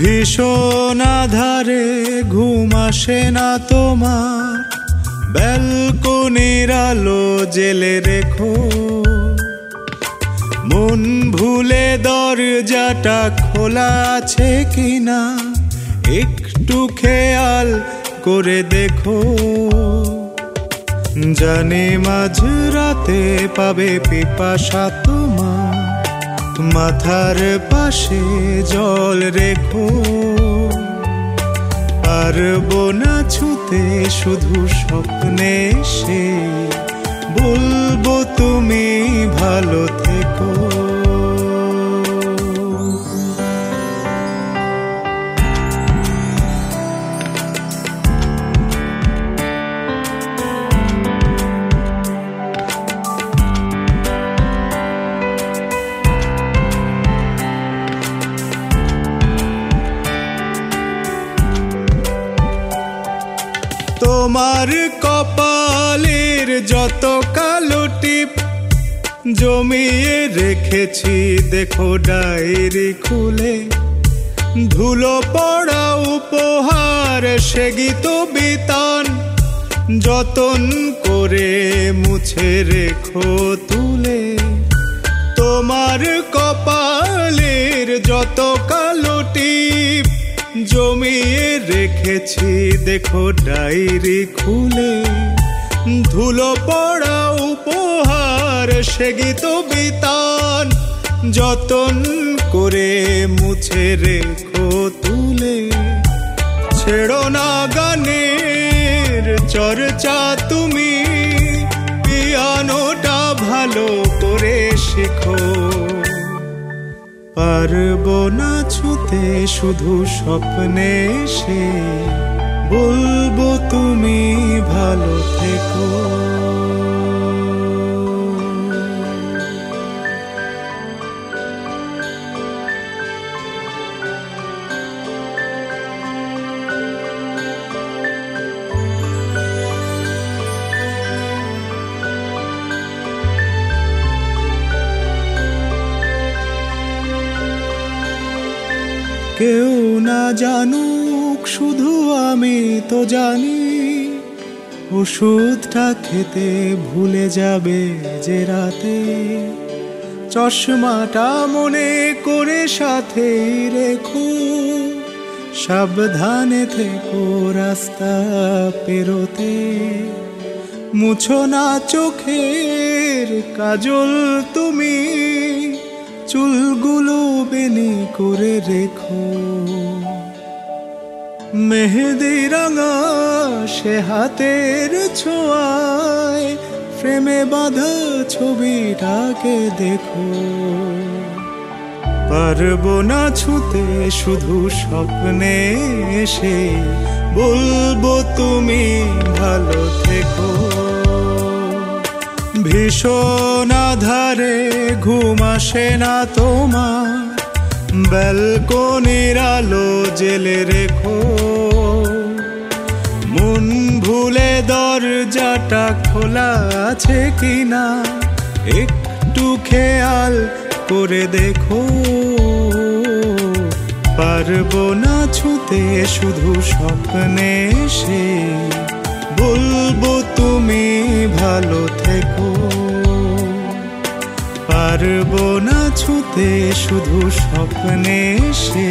ভীষণ আধারে ঘুম আসে না তোমার। ব্যালকনির আলো জেলে রেখো। মন ভুলে দরজাটা খোলা আছে কিনা, একটু খেয়াল করে দেখো। জানে মাঝ রাতে পাবে পিপাসা তোমার। মাথার পাশে জল রেখো। আর বোনা ছুতে শুধু স্বপ্নে সে বলব তুমি ভালো থেকো। তোমার কপালের যত কালো টিপ জমিয়ে রেখেছি, দেখো ডায়েরি খুলে। ধুলো পড়া উপহার, সে গীত বিতান। যতন করে মুছে রেখো তুলে। তোমার কপালের যত কালো টিপ জমিয়ে রেখেছি, দেখো ডায়েরি খুলে। ধুলো পড়া উপহার, সে গীত বিতান। যতন করে মুছে রেখো তুলে। ছেড়ো না গানের চর্চা তুমি, পিয়ানোটা ভালো করে শেখো। পারব না ছুতে শুধু স্বপ্নে সে বলব তুমি ভালো থেকো। কেউ না জানুক, শুধু আমি তো জানি। ওষুধটা খেতে ভুলে যাবে যে রাতে। চশমাটা মনে করে সাথে রেখো। সাবধানে থেকো রাস্তা পেরোতে। মুছো না চোখের কাজল তুমি। চুলগুলো বেনি করে রেখো। মেহেদি রাঙা সে হাতের ছোঁয়ায়, ফ্রেমে বাঁধা ছবিটাকে দেখো। পারব না ছুতে শুধু স্বপ্নে এসে, বলব তুমি ভালো থেকো। ভীষণ আধারে ঘুম আসে না তোমার ব্যালকনির আলো জেলে রেখো। মন ভুলে দরজাটা খোলা আছে কিনা, একটু খেয়াল করে দেখো। পারব না ছুতে শুধু স্বপ্নে সে বলব তুমি ভালো থেকো। পারব না ছুতে শুধু স্বপ্নে সে